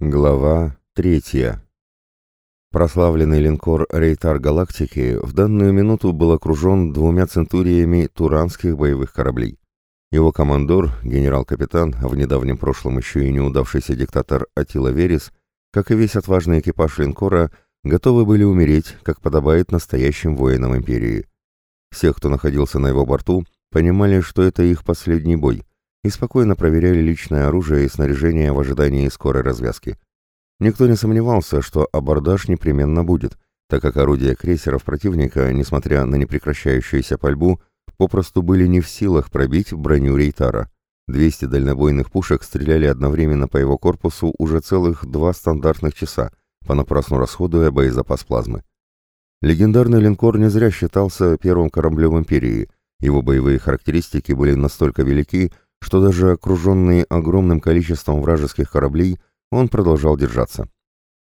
Глава третья. Прославленный линкор «Рейтар Галактики» в данную минуту был окружен двумя центуриями туранских боевых кораблей. Его командор, генерал-капитан, а в недавнем прошлом еще и неудавшийся диктатор Атила Верес, как и весь отважный экипаж линкора, готовы были умереть, как подобает настоящим воинам империи. Всех, кто находился на его борту, понимали, что это их последний бой, и спокойно проверяли личное оружие и снаряжение в ожидании скорой развязки. Никто не сомневался, что абордаж непременно будет, так как орудия крейсеров противника, несмотря на непрекращающуюся пальбу, попросту были не в силах пробить броню Рейтара. 200 дальнобойных пушек стреляли одновременно по его корпусу уже целых два стандартных часа, понапрасну расходуя боезапас плазмы. Легендарный линкор не зря считался первым кораблем Империи. Его боевые характеристики были настолько велики, что даже окруженный огромным количеством вражеских кораблей, он продолжал держаться.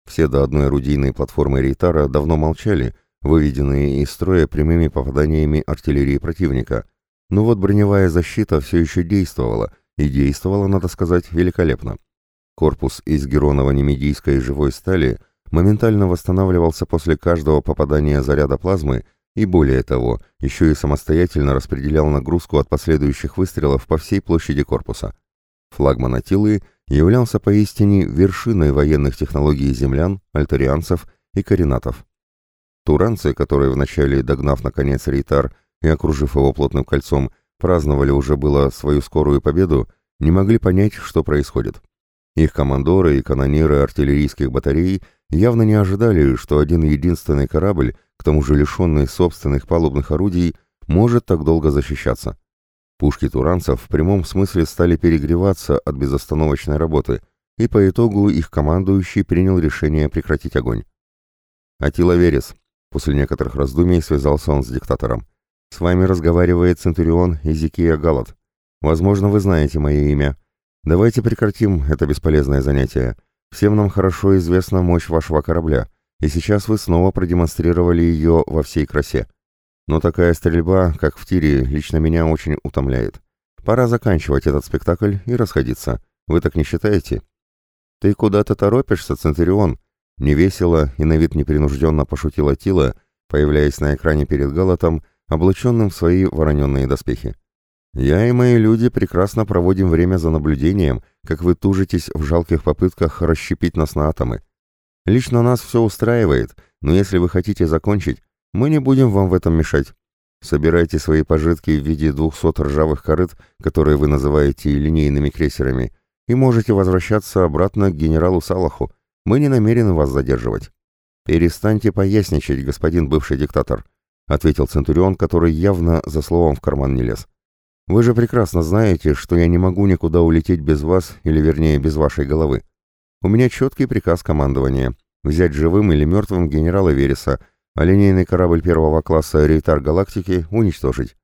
Все до одной орудийной платформы Рейтара давно молчали, выведенные из строя прямыми попаданиями артиллерии противника. Но вот броневая защита все еще действовала, и действовала, надо сказать, великолепно. Корпус из героново-немедийской живой стали моментально восстанавливался после каждого попадания заряда плазмы и более того, еще и самостоятельно распределял нагрузку от последующих выстрелов по всей площади корпуса. Флагман Атилы являлся поистине вершиной военных технологий землян, альтарианцев и коренатов. Туранцы, которые вначале, догнав наконец Рейтар и окружив его плотным кольцом, праздновали уже было свою скорую победу, не могли понять, что происходит. Их командоры и канониры артиллерийских батарей явно не ожидали, что один единственный корабль, к тому же лишенный собственных палубных орудий, может так долго защищаться. Пушки туранцев в прямом смысле стали перегреваться от безостановочной работы, и по итогу их командующий принял решение прекратить огонь. «Атила Верес», после некоторых раздумий связался он с диктатором, «с вами разговаривает Центурион Изикия Галат. Возможно, вы знаете мое имя. Давайте прекратим это бесполезное занятие. Всем нам хорошо известна мощь вашего корабля, и сейчас вы снова продемонстрировали ее во всей красе. Но такая стрельба, как в тире, лично меня очень утомляет. Пора заканчивать этот спектакль и расходиться. Вы так не считаете? Ты куда-то торопишься, Центурион? Невесело и на вид непринужденно пошутила Тила, появляясь на экране перед Галатом, облаченным в свои вороненные доспехи. «Я и мои люди прекрасно проводим время за наблюдением, как вы тужитесь в жалких попытках расщепить нас на атомы. Лично нас все устраивает, но если вы хотите закончить, мы не будем вам в этом мешать. Собирайте свои пожитки в виде двухсот ржавых корыт, которые вы называете линейными крейсерами, и можете возвращаться обратно к генералу Салаху. Мы не намерены вас задерживать. Перестаньте поясничать, господин бывший диктатор, ответил Центурион, который явно за словом в карман не лез. Вы же прекрасно знаете, что я не могу никуда улететь без вас, или вернее, без вашей головы. У меня четкий приказ командования – взять живым или мертвым генерала Вереса, а линейный корабль первого класса «Рейтар Галактики» уничтожить.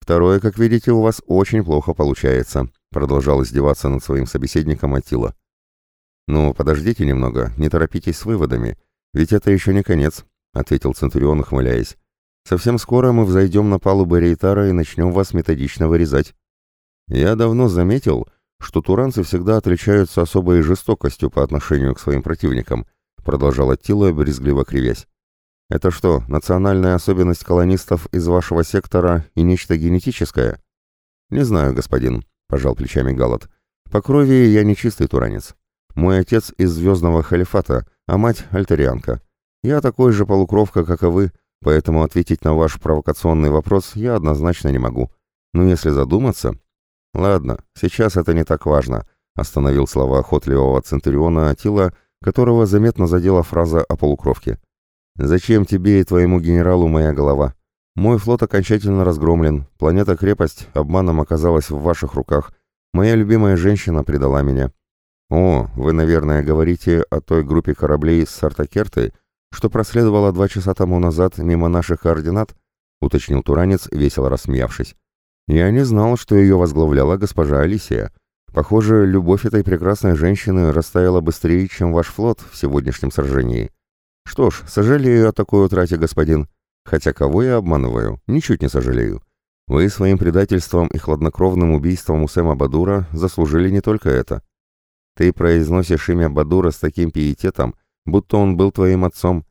«Второе, как видите, у вас очень плохо получается», — продолжал издеваться над своим собеседником Атила. «Ну, подождите немного, не торопитесь с выводами, ведь это еще не конец», — ответил Центурион, ухмыляясь. «Совсем скоро мы взойдем на палубу Рейтара и начнем вас методично вырезать. Я давно заметил, что туранцы всегда отличаются особой жестокостью по отношению к своим противникам, продолжал Аттила, брезгливо кривясь. Это что, национальная особенность колонистов из вашего сектора и нечто генетическое? Не знаю, господин, пожал плечами Галат. По крови я не чистый туранец. Мой отец из звездного халифата, а мать альтерианка. Я такой же полукровка, как и вы, поэтому ответить на ваш провокационный вопрос я однозначно не могу. Но если задуматься, «Ладно, сейчас это не так важно», — остановил слова охотливого Центуриона Атила, которого заметно задела фраза о полукровке. «Зачем тебе и твоему генералу моя голова? Мой флот окончательно разгромлен, планета-крепость обманом оказалась в ваших руках, моя любимая женщина предала меня». «О, вы, наверное, говорите о той группе кораблей с Сартакерты, что проследовала два часа тому назад мимо наших координат?» — уточнил Туранец, весело рассмеявшись. Я не знал, что ее возглавляла госпожа Алисия. Похоже, любовь этой прекрасной женщины растаяла быстрее, чем ваш флот в сегодняшнем сражении. Что ж, сожалею о такой утрате, господин. Хотя кого я обманываю, ничуть не сожалею. Вы своим предательством и хладнокровным убийством у Сэма Бадура заслужили не только это. Ты произносишь имя Бадура с таким пиететом, будто он был твоим отцом.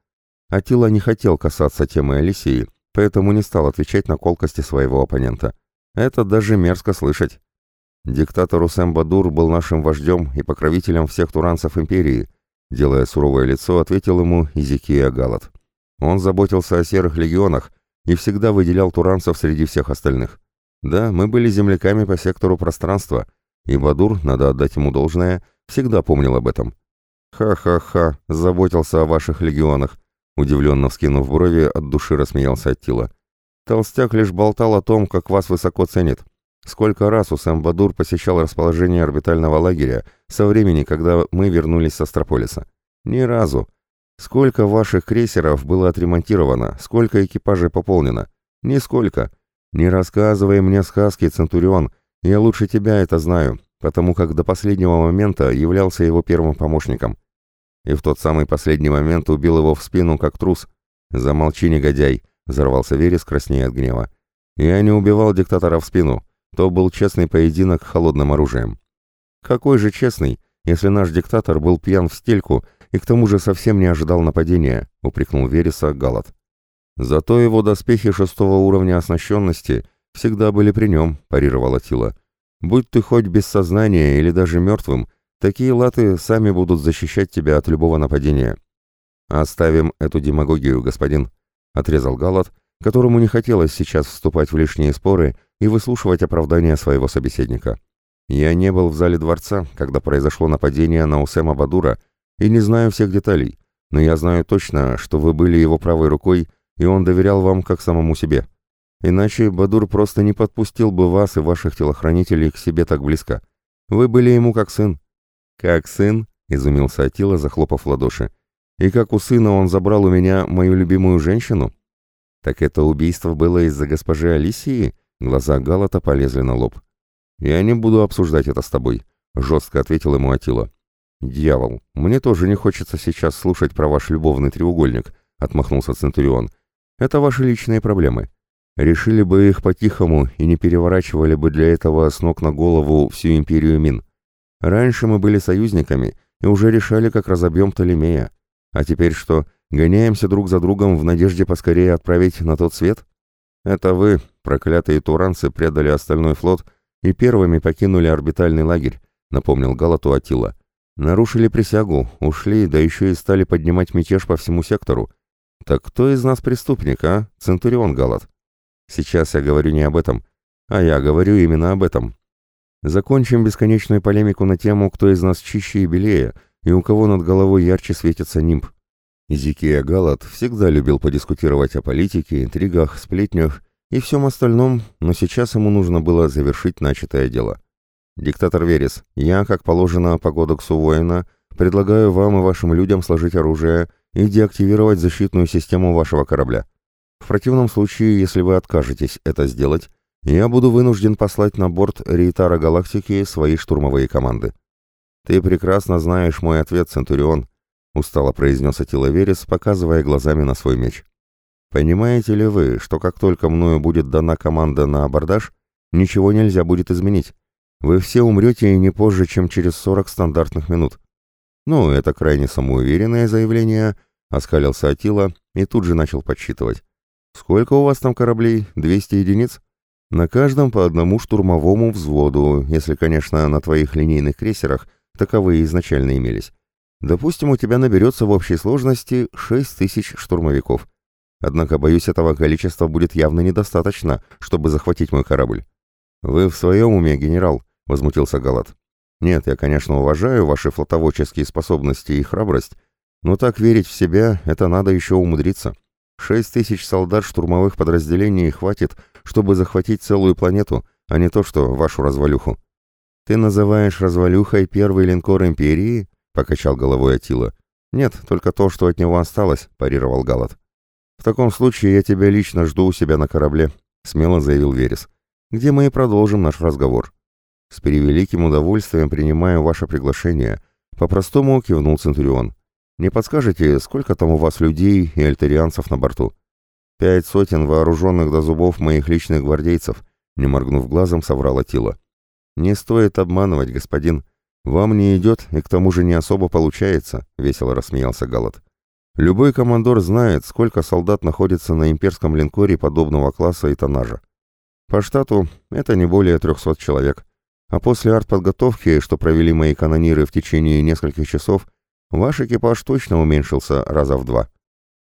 Атила не хотел касаться темы Алисии, поэтому не стал отвечать на колкости своего оппонента. Это даже мерзко слышать. Диктатор Усэм Бадур был нашим вождем и покровителем всех туранцев империи, делая суровое лицо, ответил ему Изикия Галат. Он заботился о серых легионах и всегда выделял туранцев среди всех остальных. Да, мы были земляками по сектору пространства, и Бадур, надо отдать ему должное, всегда помнил об этом. «Ха-ха-ха, заботился о ваших легионах», удивленно вскинув брови, от души рассмеялся Аттила. «Толстяк лишь болтал о том, как вас высоко ценит. Сколько раз Усам Бадур посещал расположение орбитального лагеря со времени, когда мы вернулись с Астрополиса? Ни разу. Сколько ваших крейсеров было отремонтировано, сколько экипажей пополнено? Нисколько. Не рассказывай мне сказки, Центурион, я лучше тебя это знаю, потому как до последнего момента являлся его первым помощником. И в тот самый последний момент убил его в спину, как трус. «Замолчи, негодяй!» — взорвался Верес, краснея от гнева. «Я не убивал диктатора в спину. То был честный поединок холодным оружием». «Какой же честный, если наш диктатор был пьян в стельку и к тому же совсем не ожидал нападения?» — упрекнул Вереса Галат. «Зато его доспехи шестого уровня оснащенности всегда были при нем», — парировала Тила. Будь ты хоть без сознания или даже мертвым, такие латы сами будут защищать тебя от любого нападения. Оставим эту демагогию, господин, отрезал Галат, которому не хотелось сейчас вступать в лишние споры и выслушивать оправдания своего собеседника. Я не был в зале дворца, когда произошло нападение на Усема Бадура, и не знаю всех деталей, но я знаю точно, что вы были его правой рукой, и он доверял вам как самому себе. Иначе Бадур просто не подпустил бы вас и ваших телохранителей к себе так близко. Вы были ему как сын». «Как сын?» — изумился Атила, захлопав ладоши. «И как у сына он забрал у меня мою любимую женщину?» «Так это убийство было из-за госпожи Алисии?» Глаза Галата полезли на лоб. «Я не буду обсуждать это с тобой», — жестко ответил ему Атила. «Дьявол, мне тоже не хочется сейчас слушать про ваш любовный треугольник», — отмахнулся Центурион. «Это ваши личные проблемы. Решили бы их по-тихому и не переворачивали бы для этого с ног на голову всю империю Мин. Раньше мы были союзниками и уже решали, как разобьем Толемея. А теперь что, гоняемся друг за другом в надежде поскорее отправить на тот свет? Это вы, проклятые туранцы, предали остальной флот и первыми покинули орбитальный лагерь, напомнил Галату Атила. Нарушили присягу, ушли, да еще и стали поднимать мятеж по всему сектору. Так кто из нас преступник, а, Центурион Галат? Сейчас я говорю не об этом, а я говорю именно об этом. Закончим бесконечную полемику на тему, кто из нас чище и белее, и у кого над головой ярче светится нимб. Изикия Галат всегда любил подискутировать о политике, интригах, сплетнях и всем остальном, но сейчас ему нужно было завершить начатое дело. «Диктатор Верес, я, как положено по кодексу воина, предлагаю вам и вашим людям сложить оружие и деактивировать защитную систему вашего корабля. В противном случае, если вы откажетесь это сделать, я буду вынужден послать на борт Рейтара Галактики свои штурмовые команды. Ты прекрасно знаешь мой ответ, Центурион, устало произнес Атила Верес, показывая глазами на свой меч. Понимаете ли вы, что как только мною будет дана команда на абордаж, ничего нельзя будет изменить? Вы все умрете не позже, чем через 40 стандартных минут. Ну, это крайне самоуверенное заявление, оскалился Атила и тут же начал подсчитывать. Сколько у вас там кораблей? 200 единиц? На каждом по одному штурмовому взводу, если, конечно, на твоих линейных крейсерах таковые изначально имелись. Допустим, у тебя наберется в общей сложности 6 тысяч штурмовиков. Однако, боюсь, этого количества будет явно недостаточно, чтобы захватить мой корабль. «Вы в своем уме, генерал?» — возмутился Галат. «Нет, я, конечно, уважаю ваши флотоводческие способности и храбрость, но так верить в себя — это надо еще умудриться. Шесть тысяч солдат штурмовых подразделений хватит, чтобы захватить целую планету, а не то, что вашу развалюху. Ты называешь развалюхой первый линкор Империи? Покачал головой Атила. Нет, только то, что от него осталось, парировал Галат. В таком случае я тебя лично жду у себя на корабле, смело заявил Верес. Где мы и продолжим наш разговор. С превеликим удовольствием принимаю ваше приглашение. По-простому кивнул Центурион. Не подскажете, сколько там у вас людей и альтерианцев на борту? Пять сотен вооруженных до зубов моих личных гвардейцев, не моргнув глазом, соврала Тила. Не стоит обманывать, господин. «Вам не идет и к тому же не особо получается», — весело рассмеялся Галат. «Любой командор знает, сколько солдат находится на имперском линкоре подобного класса и тоннажа. По штату это не более 300 человек. А после артподготовки, что провели мои канониры в течение нескольких часов, ваш экипаж точно уменьшился раза в два.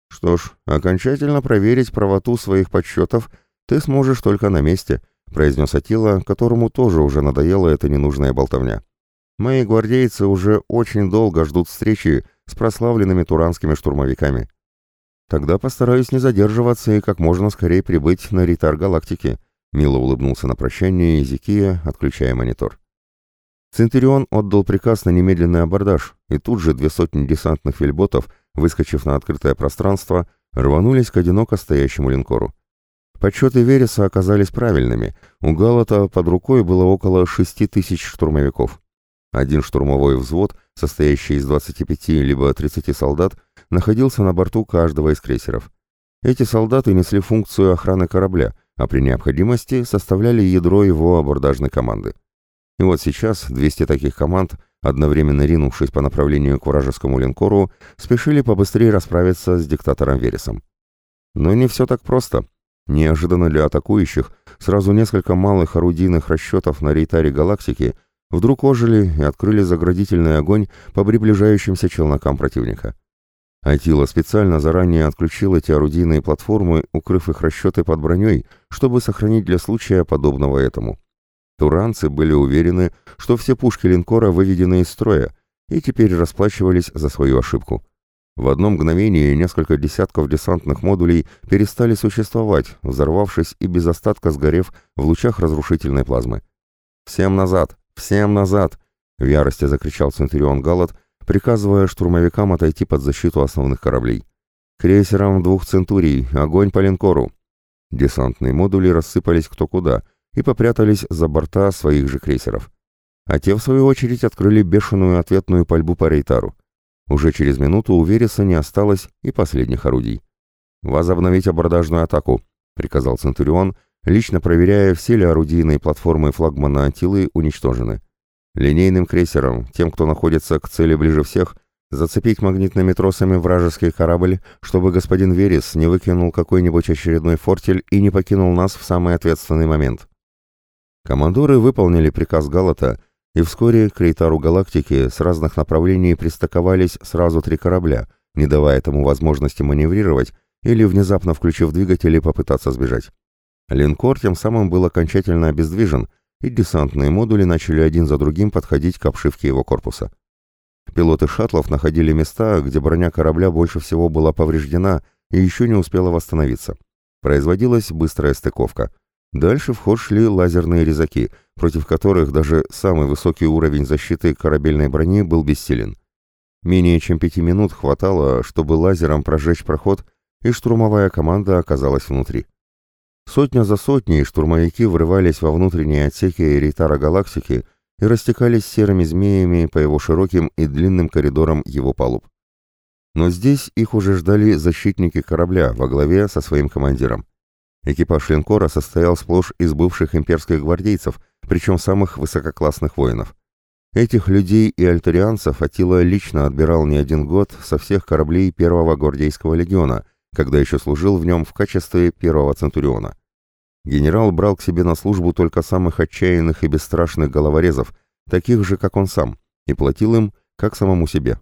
Что ж, окончательно проверить правоту своих подсчетов ты сможешь только на месте, произнес Атила, которому тоже уже надоела эта ненужная болтовня. Мои гвардейцы уже очень долго ждут встречи с прославленными туранскими штурмовиками. Тогда постараюсь не задерживаться и как можно скорее прибыть на ритар галактики, Мило улыбнулся на прощание Езекия, отключая монитор. Центурион отдал приказ на немедленный абордаж, и тут же две сотни десантных вельботов, выскочив на открытое пространство, рванулись к одиноко стоящему линкору. Подсчеты Вереса оказались правильными. У Галата под рукой было около шести тысяч штурмовиков. Один штурмовой взвод, состоящий из 25 либо 30 солдат, находился на борту каждого из крейсеров. Эти солдаты несли функцию охраны корабля, а при необходимости составляли ядро его абордажной команды. И вот сейчас 200 таких команд, одновременно ринувшись по направлению к вражескому линкору, спешили побыстрее расправиться с диктатором Вересом. Но не все так просто. Неожиданно для атакующих сразу несколько малых орудийных расчетов на рейтаре галактики вдруг ожили и открыли заградительный огонь по приближающимся челнокам противника. Айтила специально заранее отключил эти орудийные платформы, укрыв их расчеты под броней, чтобы сохранить для случая подобного этому. Туранцы были уверены, что все пушки линкора выведены из строя, и теперь расплачивались за свою ошибку. В одно мгновение несколько десятков десантных модулей перестали существовать, взорвавшись и без остатка сгорев в лучах разрушительной плазмы. «Всем назад! Всем назад!» — в ярости закричал Центурион Галат, приказывая штурмовикам отойти под защиту основных кораблей. «Крейсерам двух центурий! Огонь по линкору!» Десантные модули рассыпались кто куда и попрятались за борта своих же крейсеров. А те, в свою очередь, открыли бешеную ответную пальбу по рейтару. Уже через минуту у Вереса не осталось и последних орудий. «Возобновить абордажную атаку», — приказал Центурион, лично проверяя, все ли орудийные платформы флагмана Антилы уничтожены. Линейным крейсерам, тем, кто находится к цели ближе всех, зацепить магнитными тросами вражеский корабль, чтобы господин Верес не выкинул какой-нибудь очередной фортель и не покинул нас в самый ответственный момент. Командоры выполнили приказ Галата, и вскоре к рейтару галактики с разных направлений пристыковались сразу три корабля, не давая тому возможности маневрировать или, внезапно включив двигатели, попытаться сбежать. Линкор тем самым был окончательно обездвижен — и десантные модули начали один за другим подходить к обшивке его корпуса. Пилоты шаттлов находили места, где броня корабля больше всего была повреждена и еще не успела восстановиться. Производилась быстрая стыковка. Дальше в ход шли лазерные резаки, против которых даже самый высокий уровень защиты корабельной брони был бессилен. Менее чем пяти минут хватало, чтобы лазером прожечь проход, и штурмовая команда оказалась внутри. Сотня за сотней штурмовики врывались во внутренние отсеки Эритара Галактики и растекались серыми змеями по его широким и длинным коридорам его палуб. Но здесь их уже ждали защитники корабля во главе со своим командиром. Экипаж линкора состоял сплошь из бывших имперских гвардейцев, причем самых высококлассных воинов. Этих людей и альтерианцев Атила лично отбирал не один год со всех кораблей первого гвардейского легиона, когда еще служил в нем в качестве первого центуриона. Генерал брал к себе на службу только самых отчаянных и бесстрашных головорезов, таких же, как он сам, и платил им, как самому себе.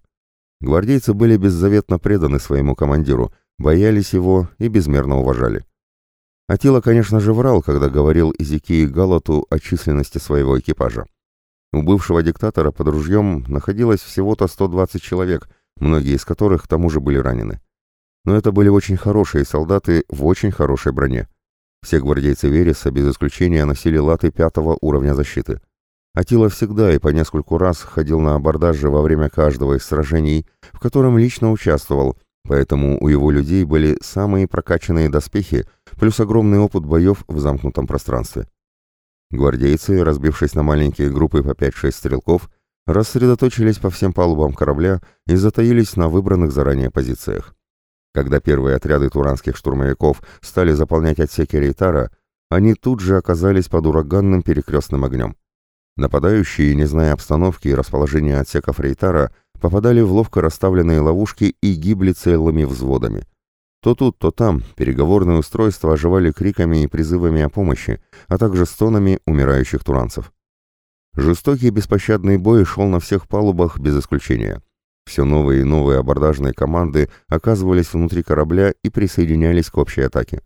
Гвардейцы были беззаветно преданы своему командиру, боялись его и безмерно уважали. Атила, конечно же, врал, когда говорил Изики и Галату о численности своего экипажа. У бывшего диктатора под ружьем находилось всего-то 120 человек, многие из которых к тому же были ранены но это были очень хорошие солдаты в очень хорошей броне. Все гвардейцы Вереса без исключения носили латы пятого уровня защиты. Атила всегда и по нескольку раз ходил на абордаже во время каждого из сражений, в котором лично участвовал, поэтому у его людей были самые прокачанные доспехи, плюс огромный опыт боев в замкнутом пространстве. Гвардейцы, разбившись на маленькие группы по 5-6 стрелков, рассредоточились по всем палубам корабля и затаились на выбранных заранее позициях. Когда первые отряды туранских штурмовиков стали заполнять отсеки Рейтара, они тут же оказались под ураганным перекрестным огнем. Нападающие, не зная обстановки и расположения отсеков Рейтара, попадали в ловко расставленные ловушки и гибли целыми взводами. То тут, то там переговорные устройства оживали криками и призывами о помощи, а также стонами умирающих туранцев. Жестокий и беспощадный бой шел на всех палубах без исключения. Все новые и новые абордажные команды оказывались внутри корабля и присоединялись к общей атаке.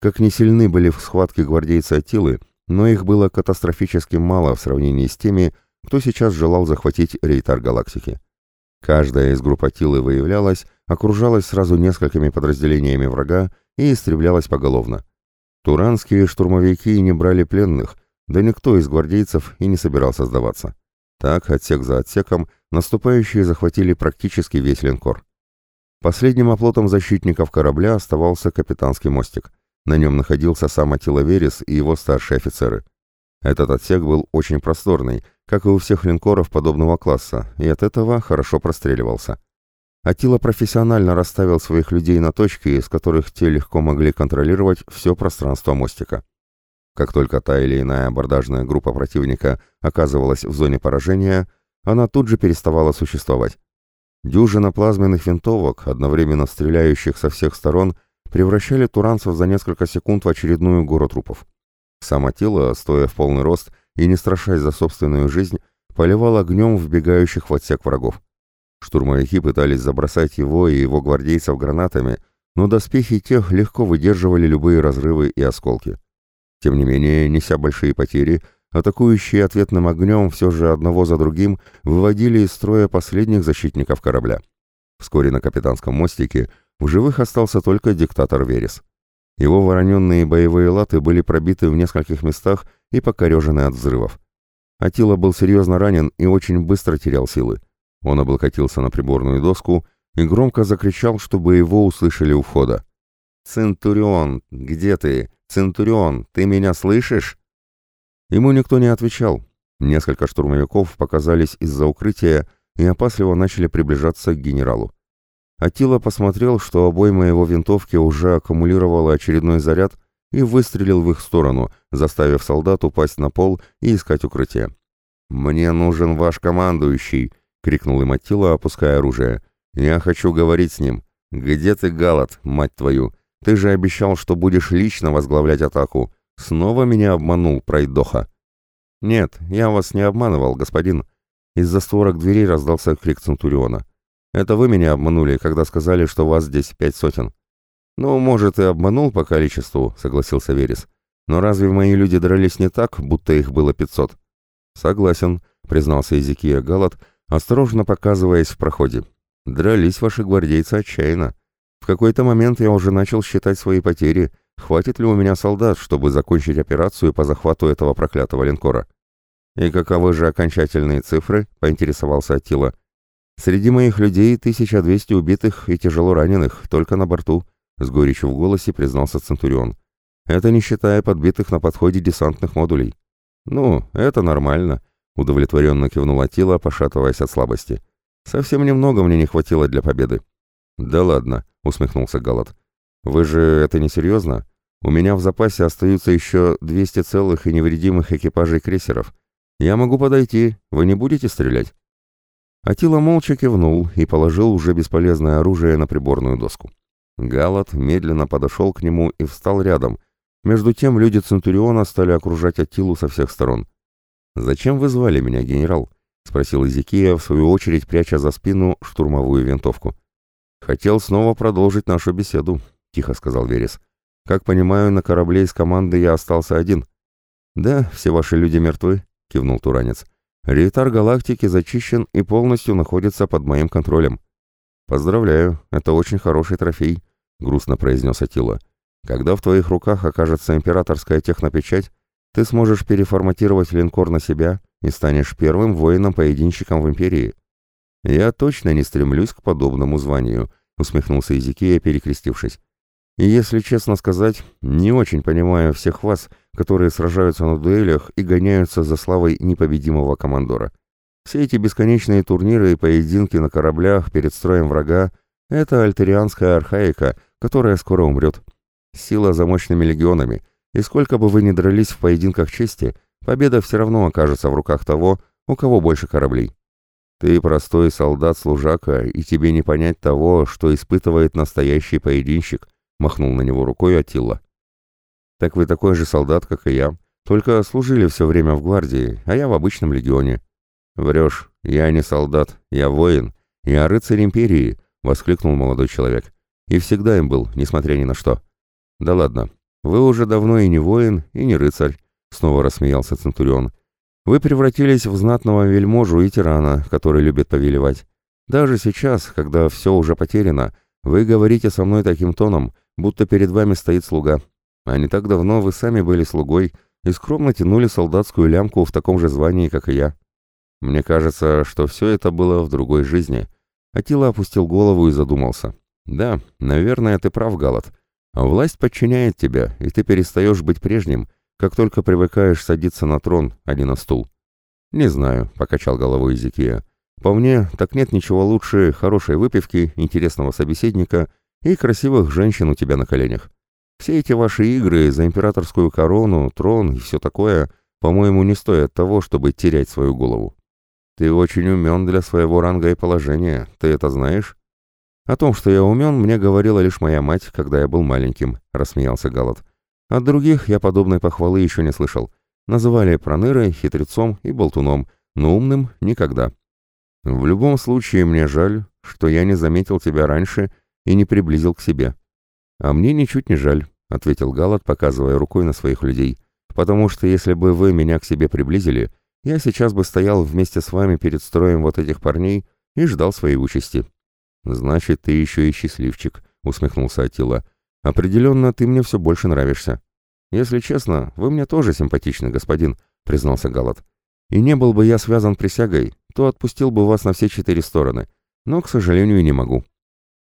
Как не сильны были в схватке гвардейцы Атилы, но их было катастрофически мало в сравнении с теми, кто сейчас желал захватить рейтар галактики. Каждая из групп Атилы выявлялась, окружалась сразу несколькими подразделениями врага и истреблялась поголовно. Туранские штурмовики не брали пленных, да никто из гвардейцев и не собирался сдаваться. Так, отсек за отсеком, наступающие захватили практически весь линкор. Последним оплотом защитников корабля оставался капитанский мостик. На нем находился сам Атила Верес и его старшие офицеры. Этот отсек был очень просторный, как и у всех линкоров подобного класса, и от этого хорошо простреливался. Атила профессионально расставил своих людей на точки, из которых те легко могли контролировать все пространство мостика. Как только та или иная абордажная группа противника оказывалась в зоне поражения, она тут же переставала существовать. Дюжина плазменных винтовок, одновременно стреляющих со всех сторон, превращали туранцев за несколько секунд в очередную гору трупов. Само тело, стоя в полный рост и не страшась за собственную жизнь, поливал огнем вбегающих в отсек врагов. Штурмовики пытались забросать его и его гвардейцев гранатами, но доспехи тех легко выдерживали любые разрывы и осколки. Тем не менее, неся большие потери, атакующие ответным огнем все же одного за другим выводили из строя последних защитников корабля. Вскоре на капитанском мостике в живых остался только диктатор Верес. Его вороненные боевые латы были пробиты в нескольких местах и покорежены от взрывов. Атила был серьезно ранен и очень быстро терял силы. Он облокотился на приборную доску и громко закричал, чтобы его услышали у входа. «Центурион, где ты? Центурион, ты меня слышишь?» Ему никто не отвечал. Несколько штурмовиков показались из-за укрытия и опасливо начали приближаться к генералу. Атила посмотрел, что обойма его винтовки уже аккумулировала очередной заряд и выстрелил в их сторону, заставив солдат упасть на пол и искать укрытие. «Мне нужен ваш командующий!» — крикнул им Аттила, опуская оружие. «Я хочу говорить с ним. Где ты, Галат, мать твою? Ты же обещал, что будешь лично возглавлять атаку. Снова меня обманул, пройдоха». «Нет, я вас не обманывал, господин». Из-за створок дверей раздался крик Центуриона. Это вы меня обманули, когда сказали, что вас здесь пять сотен». «Ну, может, и обманул по количеству», — согласился Верес. «Но разве мои люди дрались не так, будто их было пятьсот?» «Согласен», — признался Эзекия Галат, осторожно показываясь в проходе. «Дрались ваши гвардейцы отчаянно. В какой-то момент я уже начал считать свои потери. Хватит ли у меня солдат, чтобы закончить операцию по захвату этого проклятого линкора?» «И каковы же окончательные цифры?» — поинтересовался Аттила. Среди моих людей 1200 убитых и тяжело раненых, только на борту, с горечью в голосе признался Центурион. Это не считая подбитых на подходе десантных модулей. Ну, это нормально, удовлетворенно кивнула Тила, пошатываясь от слабости. Совсем немного мне не хватило для победы. Да ладно, усмехнулся Галат. Вы же это не серьезно? У меня в запасе остаются еще 200 целых и невредимых экипажей крейсеров. Я могу подойти, вы не будете стрелять? Атила молча кивнул и положил уже бесполезное оружие на приборную доску. Галат медленно подошел к нему и встал рядом. Между тем люди Центуриона стали окружать Атилу со всех сторон. «Зачем вы звали меня, генерал?» — спросил Изикия, в свою очередь пряча за спину штурмовую винтовку. «Хотел снова продолжить нашу беседу», — тихо сказал Верес. «Как понимаю, на корабле из команды я остался один». «Да, все ваши люди мертвы», — кивнул Туранец. Рейтар галактики зачищен и полностью находится под моим контролем. Поздравляю, это очень хороший трофей, грустно произнес Атила. Когда в твоих руках окажется императорская технопечать, ты сможешь переформатировать линкор на себя и станешь первым воином-поединщиком в империи. Я точно не стремлюсь к подобному званию, усмехнулся Изикия, перекрестившись. И если честно сказать, не очень понимаю всех вас, которые сражаются на дуэлях и гоняются за славой непобедимого командора. Все эти бесконечные турниры и поединки на кораблях перед строем врага — это альтерианская архаика, которая скоро умрет. Сила за мощными легионами, и сколько бы вы ни дрались в поединках чести, победа все равно окажется в руках того, у кого больше кораблей. Ты простой солдат-служака, и тебе не понять того, что испытывает настоящий поединщик, махнул на него рукой Атилла. Так вы такой же солдат, как и я, только служили все время в гвардии, а я в обычном легионе. Врешь, я не солдат, я воин, я рыцарь империи, воскликнул молодой человек. И всегда им был, несмотря ни на что. Да ладно, вы уже давно и не воин, и не рыцарь, снова рассмеялся Центурион. Вы превратились в знатного вельможу и тирана, который любит повелевать. Даже сейчас, когда все уже потеряно, вы говорите со мной таким тоном, будто перед вами стоит слуга. А не так давно вы сами были слугой и скромно тянули солдатскую лямку в таком же звании, как и я. Мне кажется, что все это было в другой жизни. Атила опустил голову и задумался. Да, наверное, ты прав, Галат. Власть подчиняет тебя, и ты перестаешь быть прежним, как только привыкаешь садиться на трон, а не на стул. Не знаю, покачал головой Изикия. По мне, так нет ничего лучше хорошей выпивки, интересного собеседника и красивых женщин у тебя на коленях. Все эти ваши игры за императорскую корону, трон и все такое, по-моему, не стоят того, чтобы терять свою голову. Ты очень умен для своего ранга и положения, ты это знаешь? О том, что я умен, мне говорила лишь моя мать, когда я был маленьким, рассмеялся Галат. От других я подобной похвалы еще не слышал. Называли пронырой, хитрецом и болтуном, но умным никогда. В любом случае мне жаль, что я не заметил тебя раньше и не приблизил к себе. А мне ничуть не жаль, ответил Галат, показывая рукой на своих людей, потому что если бы вы меня к себе приблизили, я сейчас бы стоял вместе с вами перед строем вот этих парней и ждал своей участи. Значит, ты еще и счастливчик, усмехнулся Атила. «Определенно, ты мне все больше нравишься». «Если честно, вы мне тоже симпатичны, господин», — признался Галат. «И не был бы я связан присягой, то отпустил бы вас на все четыре стороны, но, к сожалению, не могу».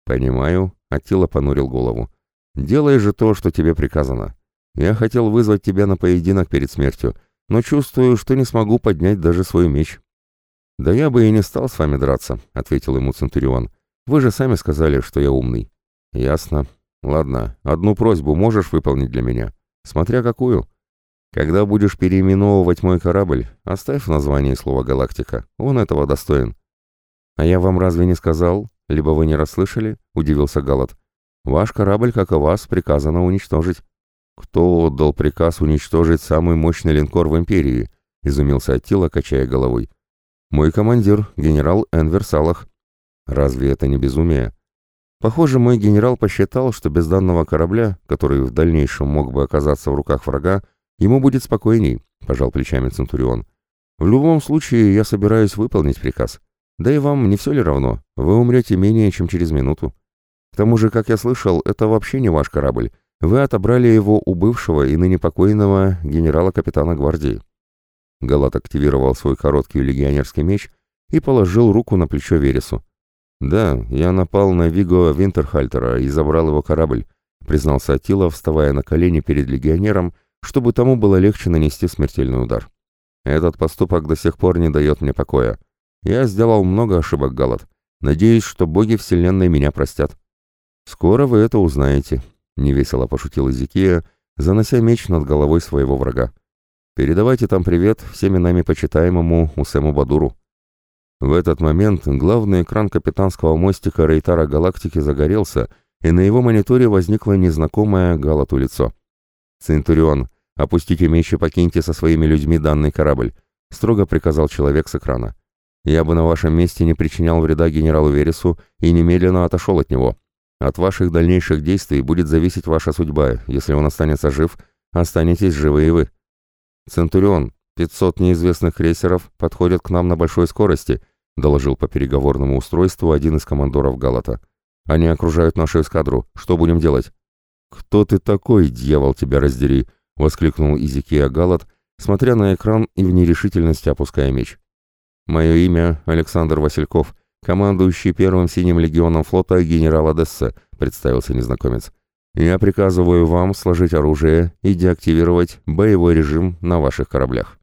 «Понимаю», — Аттила понурил голову. «Делай же то, что тебе приказано. Я хотел вызвать тебя на поединок перед смертью, но чувствую, что не смогу поднять даже свой меч». «Да я бы и не стал с вами драться», — ответил ему Центурион. «Вы же сами сказали, что я умный». «Ясно. Ладно, одну просьбу можешь выполнить для меня? Смотря какую. Когда будешь переименовывать мой корабль, оставь в названии слово «галактика». Он этого достоин. А я вам разве не сказал? Либо вы не расслышали? Удивился Галат. Ваш корабль, как и вас, приказано уничтожить. Кто отдал приказ уничтожить самый мощный линкор в Империи? Изумился Аттила, качая головой. Мой командир, генерал Энвер Салах. Разве это не безумие? Похоже, мой генерал посчитал, что без данного корабля, который в дальнейшем мог бы оказаться в руках врага, ему будет спокойней, пожал плечами Центурион. В любом случае, я собираюсь выполнить приказ. Да и вам не все ли равно? Вы умрете менее, чем через минуту. Тому же, как я слышал, это вообще не ваш корабль. Вы отобрали его у бывшего и ныне покойного генерала-капитана гвардии. Галат активировал свой короткий легионерский меч и положил руку на плечо Вересу. «Да, я напал на Виго Винтерхальтера и забрал его корабль», признался Атила, вставая на колени перед легионером, чтобы тому было легче нанести смертельный удар. «Этот поступок до сих пор не дает мне покоя. Я сделал много ошибок, Галат. Надеюсь, что боги Вселенной меня простят». «Скоро вы это узнаете», — невесело пошутил Изикия, занося меч над головой своего врага. «Передавайте там привет всеми нами почитаемому Усему Бадуру». В этот момент главный экран капитанского мостика Рейтара Галактики загорелся, и на его мониторе возникло незнакомое Галату лицо. «Центурион, опустите меч и покиньте со своими людьми данный корабль», — строго приказал человек с экрана. «Я бы на вашем месте не причинял вреда генералу Вересу и немедленно отошел от него. От ваших дальнейших действий будет зависеть ваша судьба. Если он останется жив, останетесь живы и вы». «Центурион, 500 неизвестных крейсеров подходят к нам на большой скорости», доложил по переговорному устройству один из командоров Галата. «Они окружают нашу эскадру. Что будем делать?» «Кто ты такой, дьявол, тебя раздери!» — воскликнул Изикия Галат, смотря на экран и в нерешительности опуская меч. «Мое имя Александр Васильков, командующий первым синим легионом флота генерал Одесса», — представился незнакомец. «Я приказываю вам сложить оружие и деактивировать боевой режим на ваших кораблях».